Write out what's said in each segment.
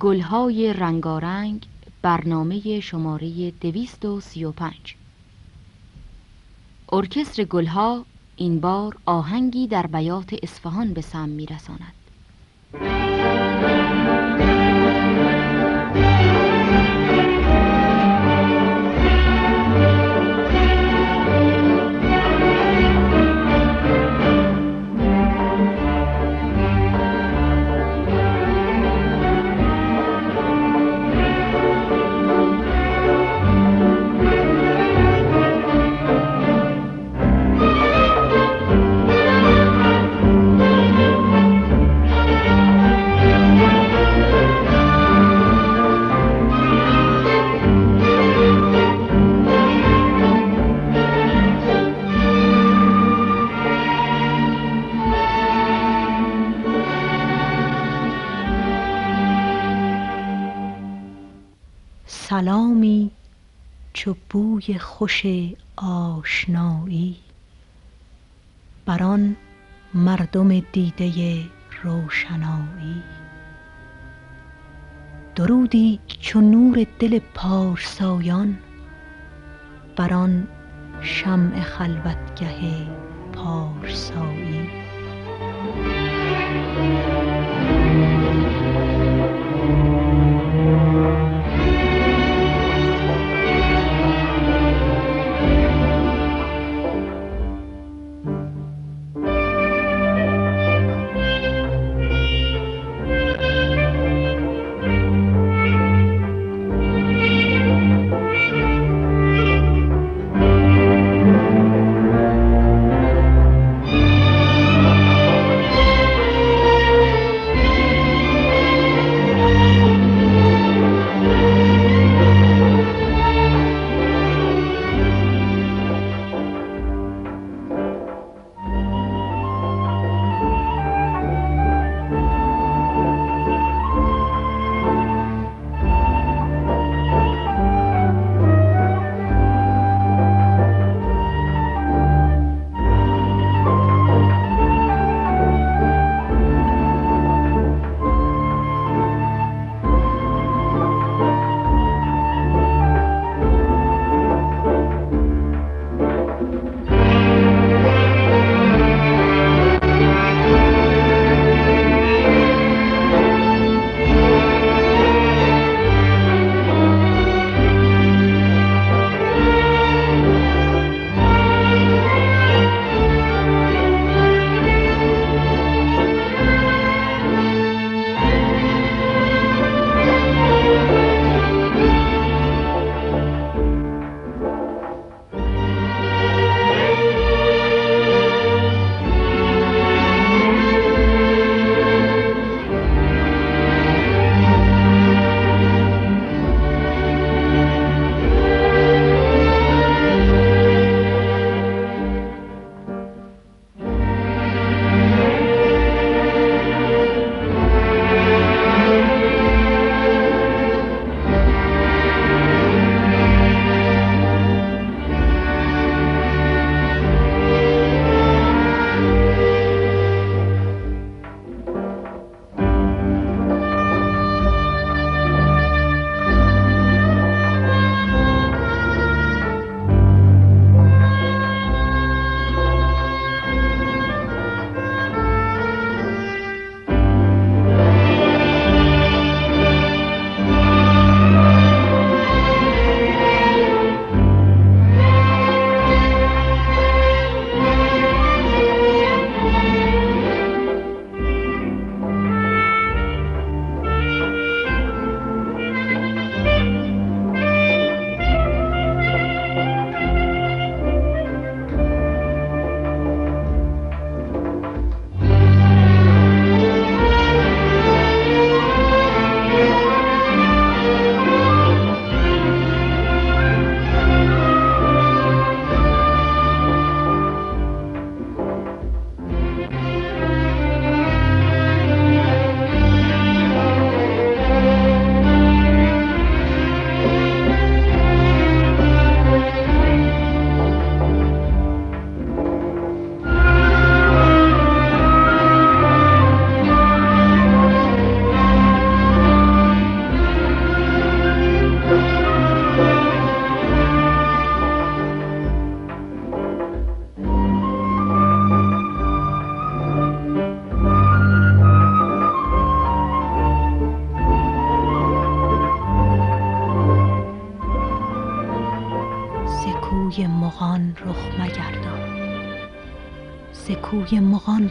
گلهای رنگارنگ برنامه شماره دویست و سی و پنج. ارکستر گلها این بار آهنگی در بیات اصفهان به سم میرساند. سلامی چو بوی خوش آشنایی. بر آن مردم دیده روشنایی. درودی چو نور دل پارسایان بر آن شمع خلوتگه پارسایی.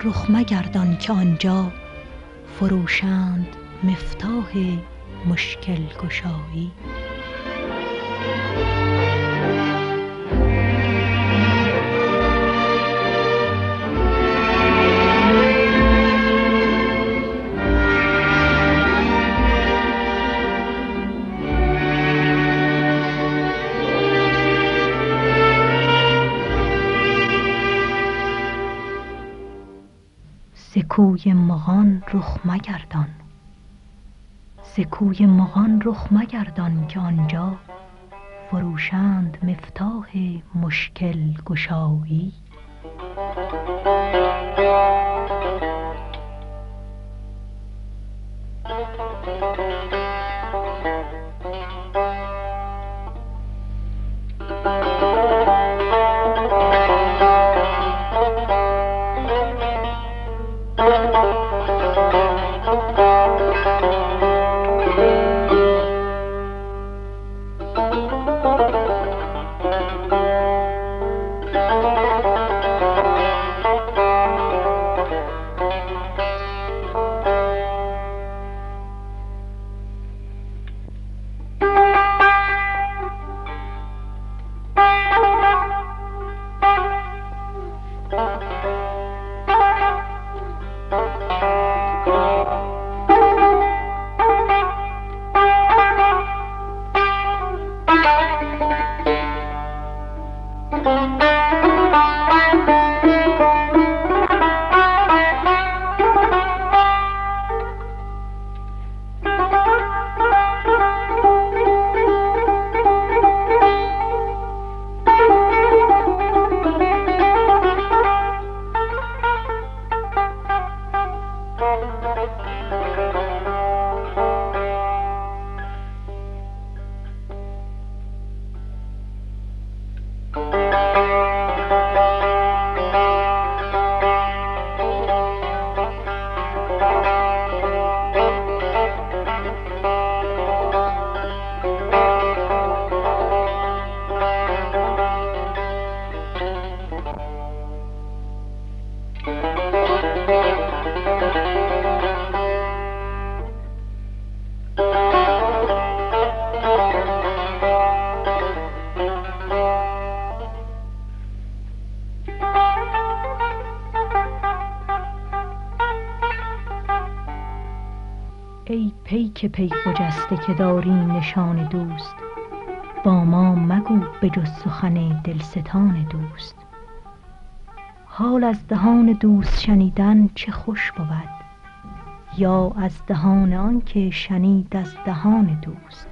رخ مگردان که آنجا فروشند مفتاح مشکل گشایی. کوی مغان رخ مگردان. ز کوی مغان رخ مگردان که آنجا فروشند مفتاح مشکل گشایی. ای پیک پی خجسته که داری نشان دوست با ما مگو به جز سخن دلستان دوست حال از دهان دوست شنیدن چه خوش بود یا از دهان آنکه شنید از دهان دوست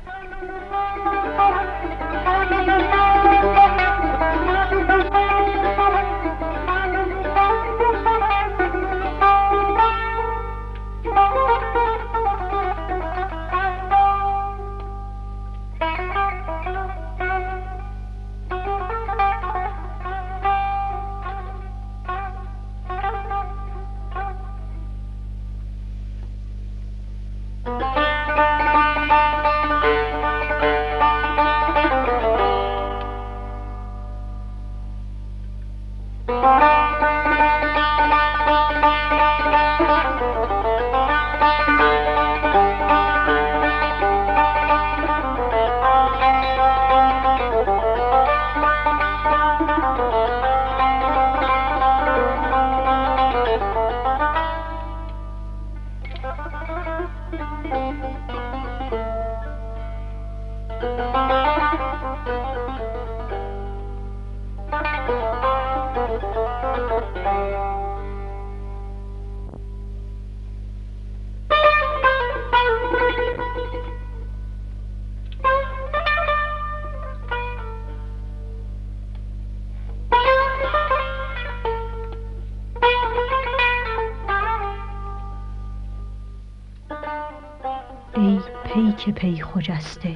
پیک پی خجسته.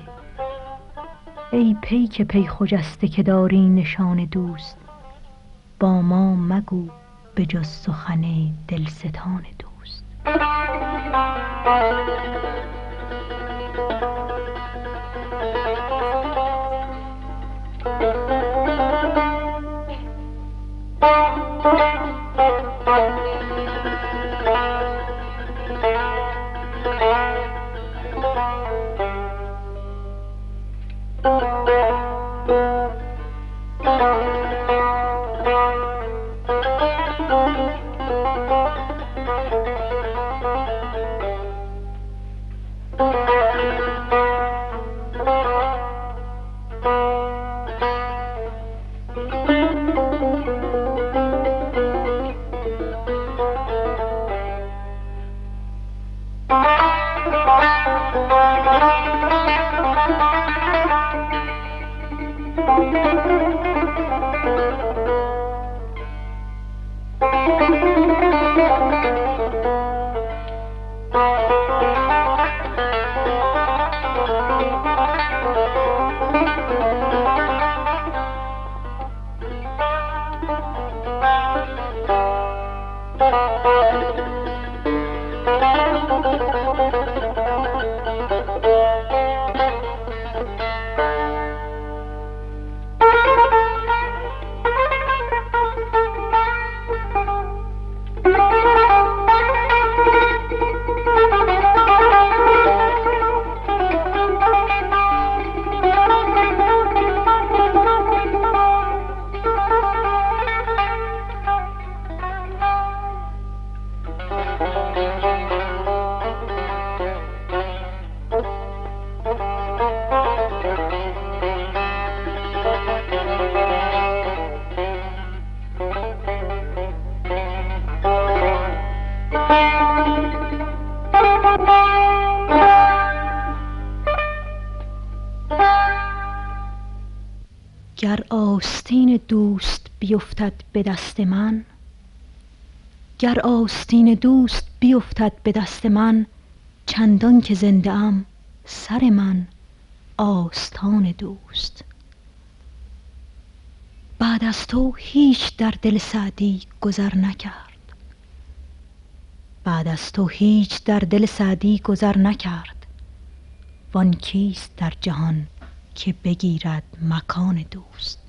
ای پیک پی خجسته که داری نشان دوست با ما مگو به جز سخن دلستان دوست. به دست من. گر آستین دوست بیفتد به دست من چندان که زنده ام سر من آستان دوست. بعد از تو هیچ در دل سعدی گذر نکرد. بعد از تو هیچ در دل سعدی گذر نکرد. وان کیست در جهان که بگیرد مکان دوست؟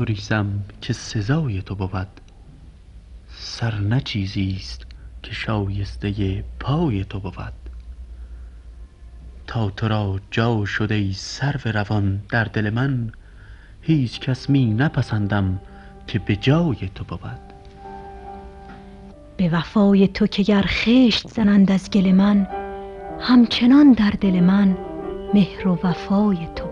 تو ریزم که سزای تو بود. سر نه چیزیست که شایسته پای تو بود. تا تو را جا شده ای سرو روان در دل من هیچ کس می نپسندم که به جای تو بود. به وفای تو که گر خشت زنند از گل من همچنان در دل من مهر و وفای تو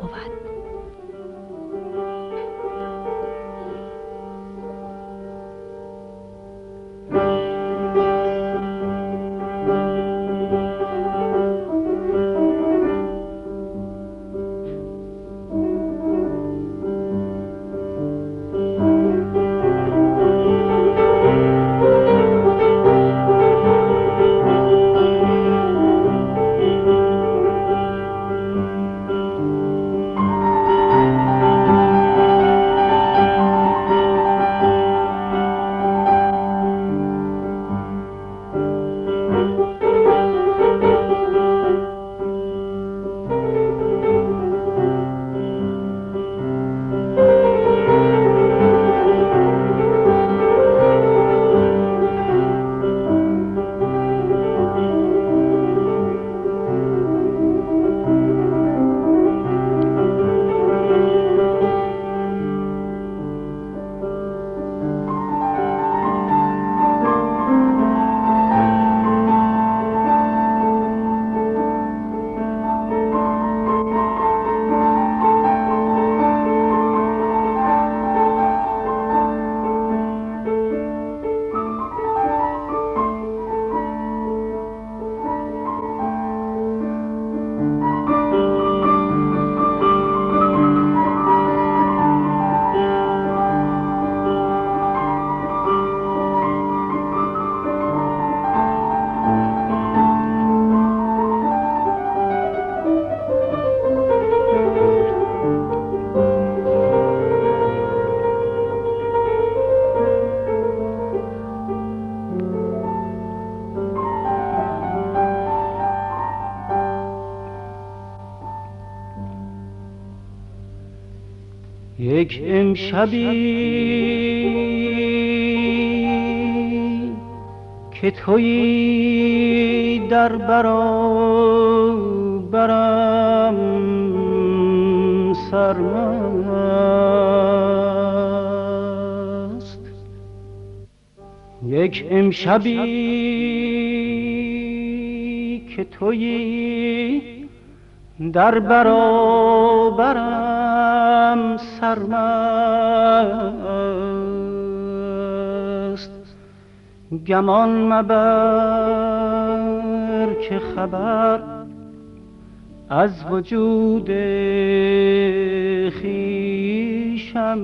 یک امشبی که تویی در برابرم سرمست. یک امشبی که تویی در برابرم گمان مبر که خبر از وجود خیشم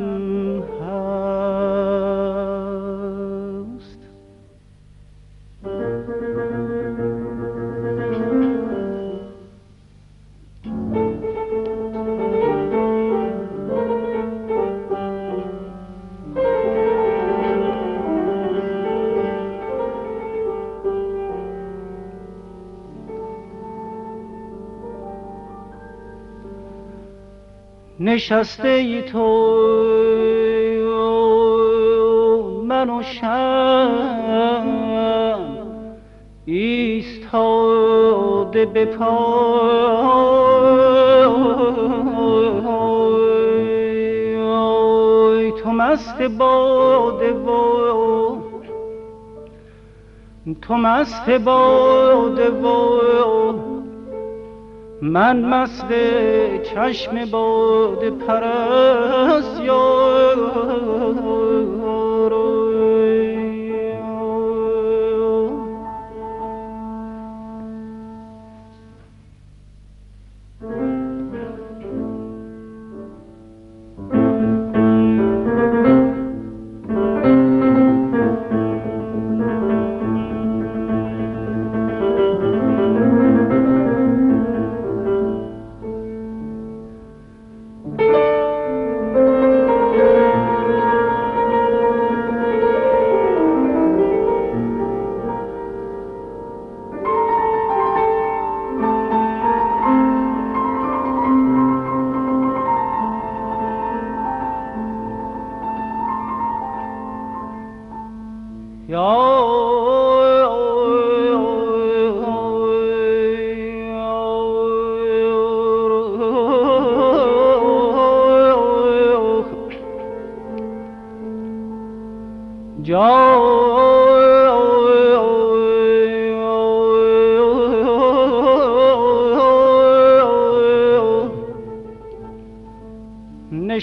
نشسته ای تو من و شم ایستاده به پای. تو مست باده و تو مست باده و من مست چشم باد پرست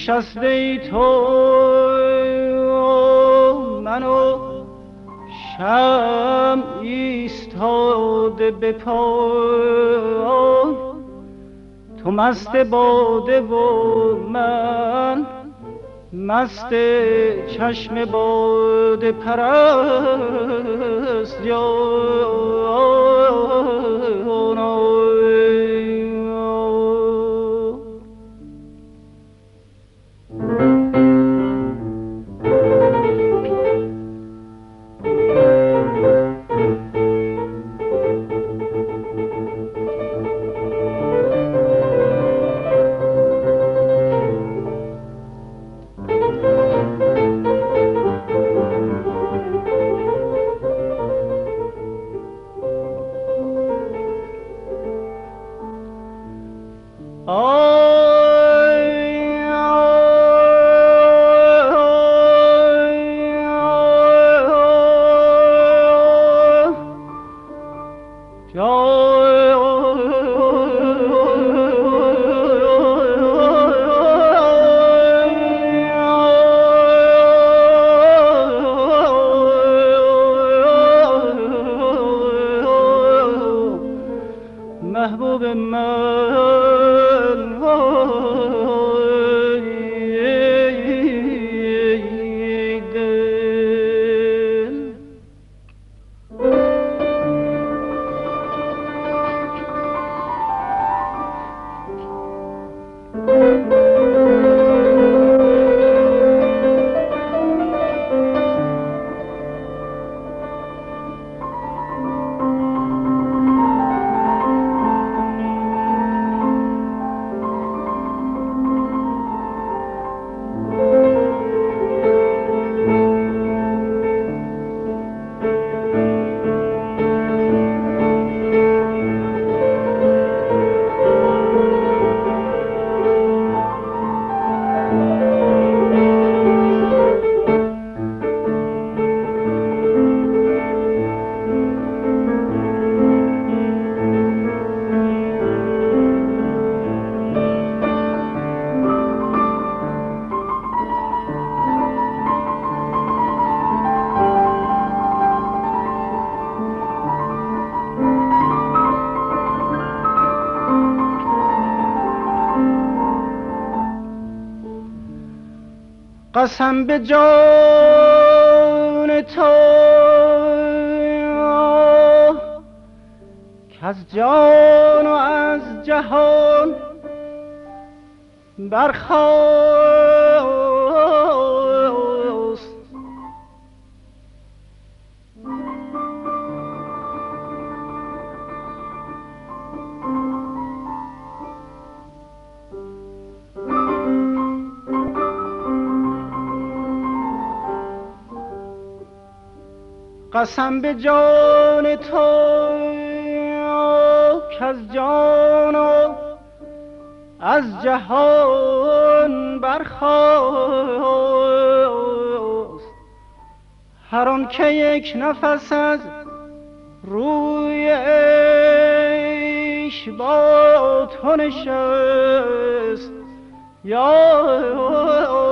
نشسته تو منو شم ایستاده به پای. تو مست باده و من مست چشم باده پرست قسم به جان تو. که از جان و از جهان برخواست قسم به جان تو که از جان و از جهان برخواست هر آن که یک نفس از روی عیش با تو نشست. یا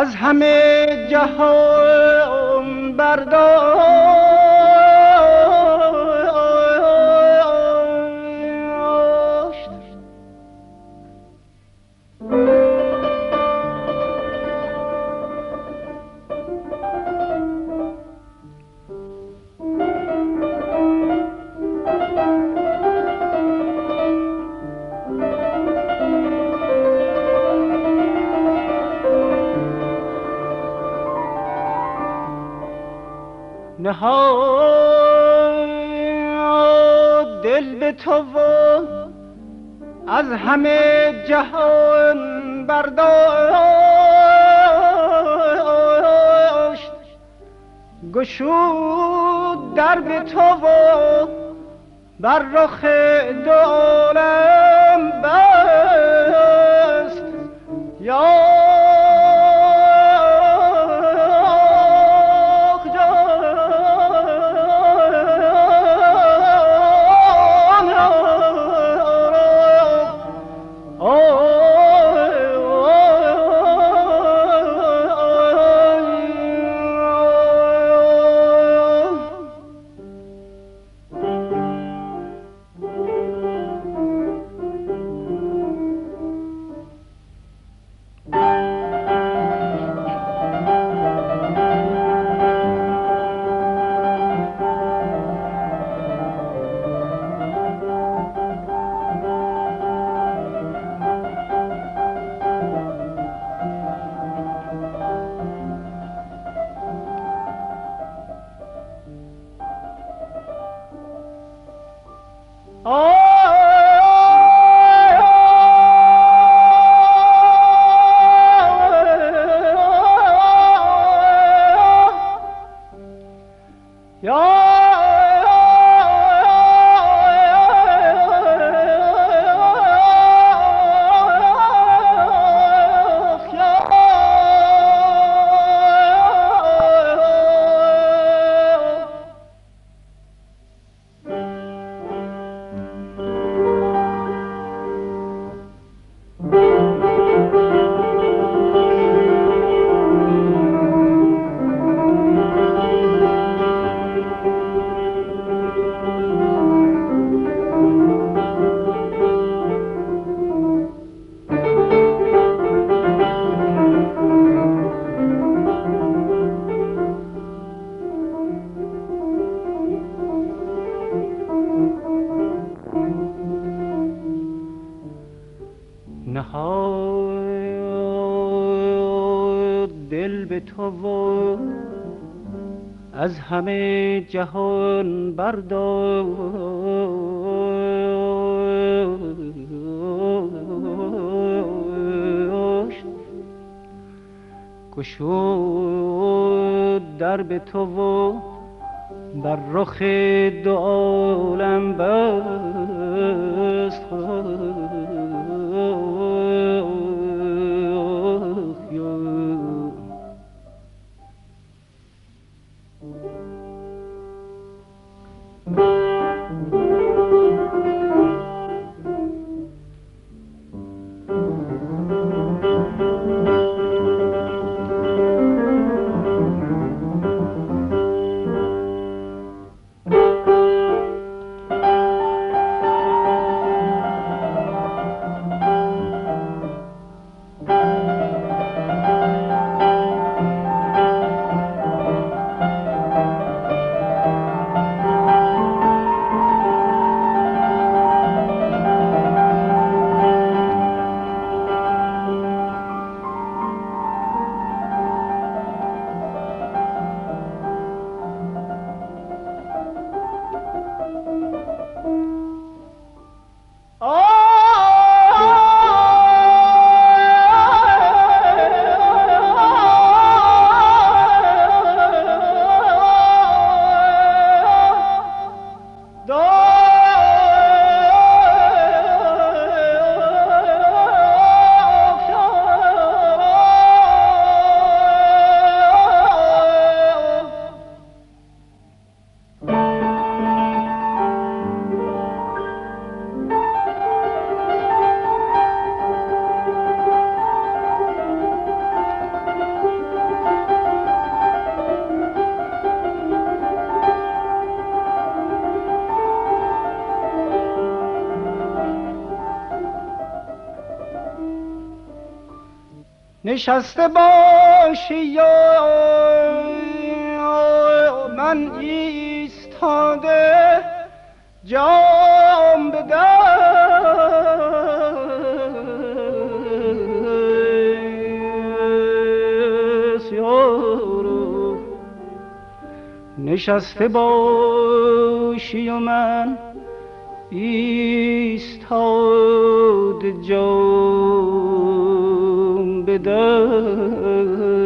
از همه جهان بردار. بر رخ به تو و از همه جهان برداشت. گشود در به تو و بر رخ دو عالم بست نشسته باشی یا من ایستاده جام به نشسته باشی و من ایستاد جام به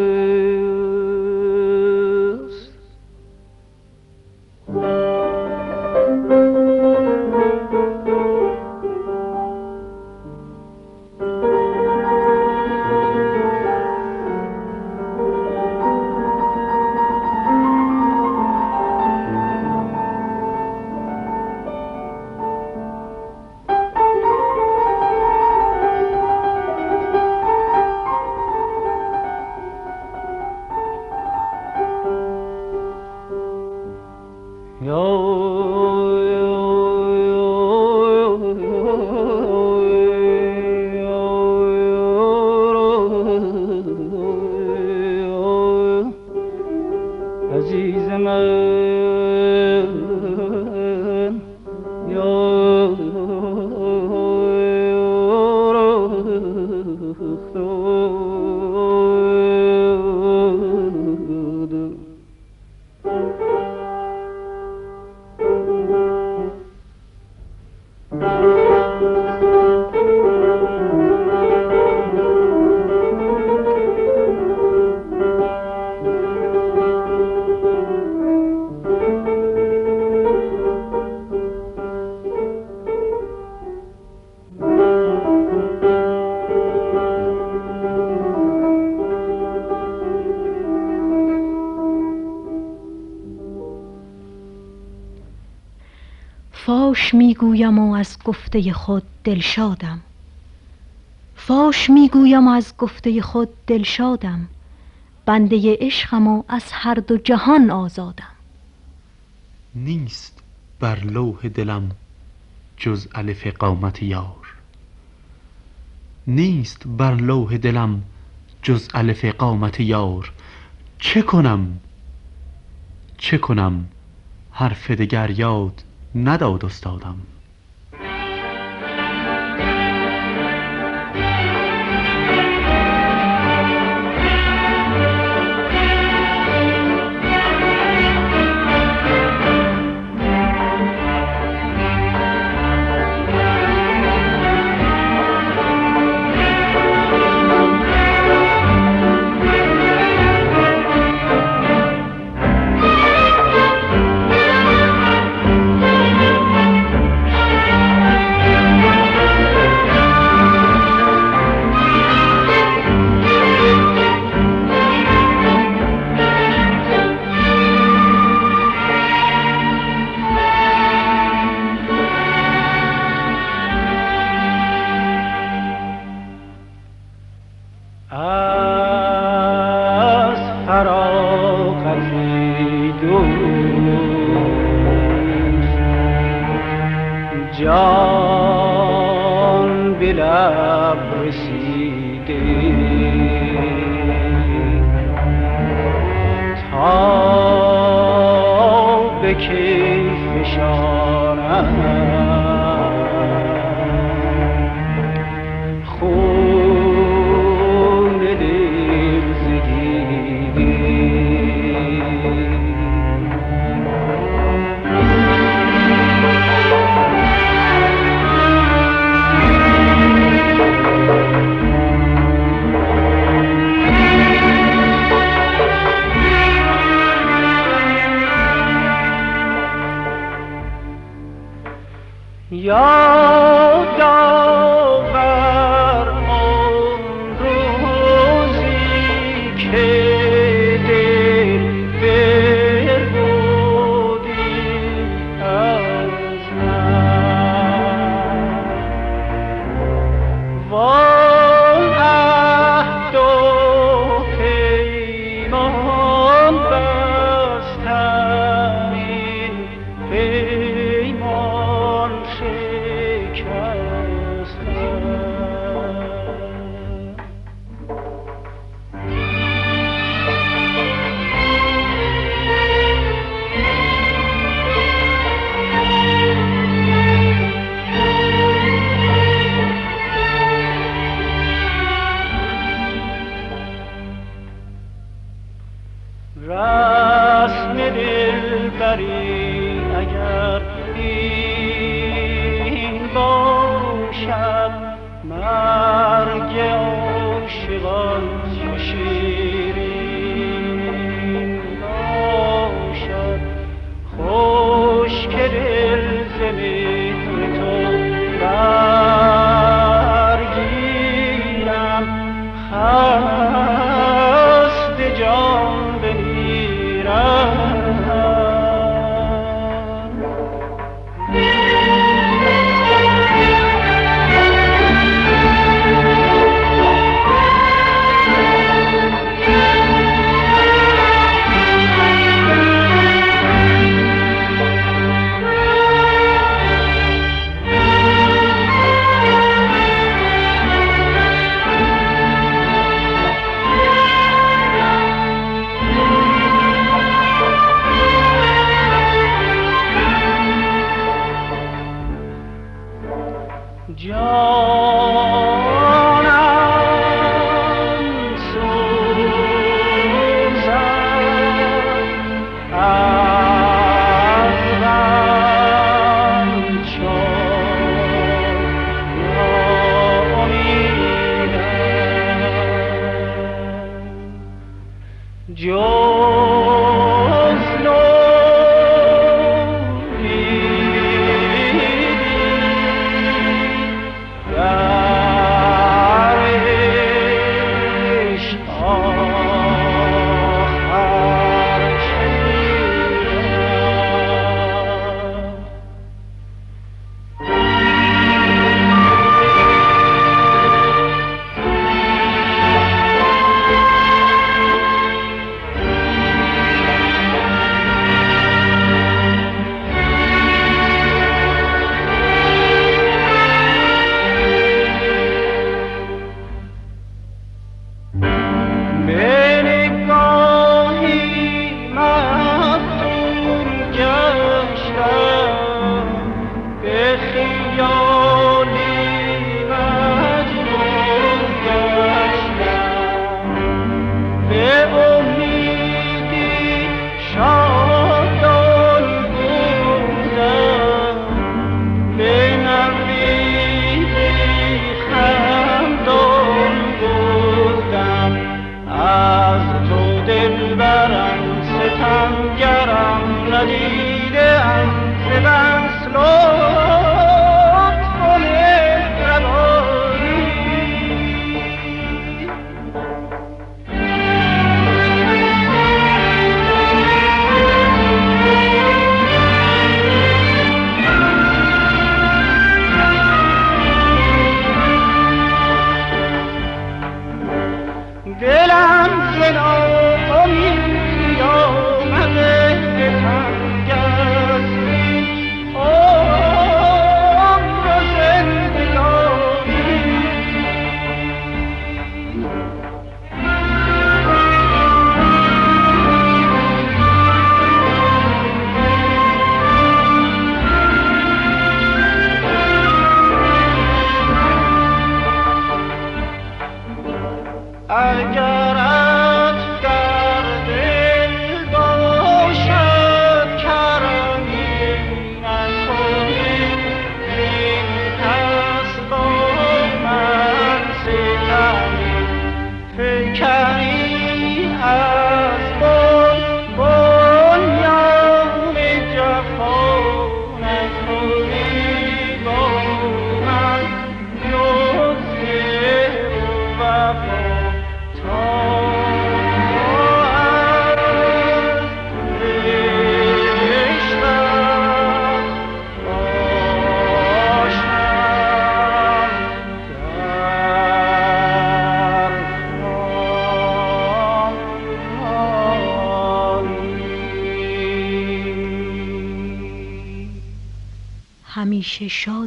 فاش می‌گویم و از گفته خود دلشادم فاش می‌گویم و از گفته خود دلشادم بنده عشقم و از هر دو جهان آزادم. نیست بر لوح دلم جز الف قامت یار. نیست بر لوح دلم جز الف قامت یار. چه کنم؟ چه کنم حرف دگر یاد نداد استادم.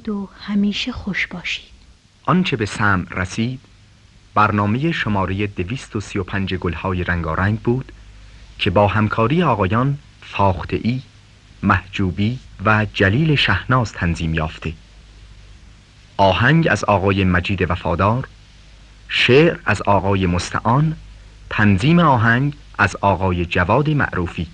و همیشه خوش باشید. آنچه به سمع رسید برنامه شماره 235 گلهای رنگارنگ بود که با همکاری آقایان فاخته ای، محجوبی و جلیل شهناز تنظیم یافته. آهنگ از آقای مجید وفادار شعر از آقای مستعان تنظیم آهنگ از آقای جواد معروفی.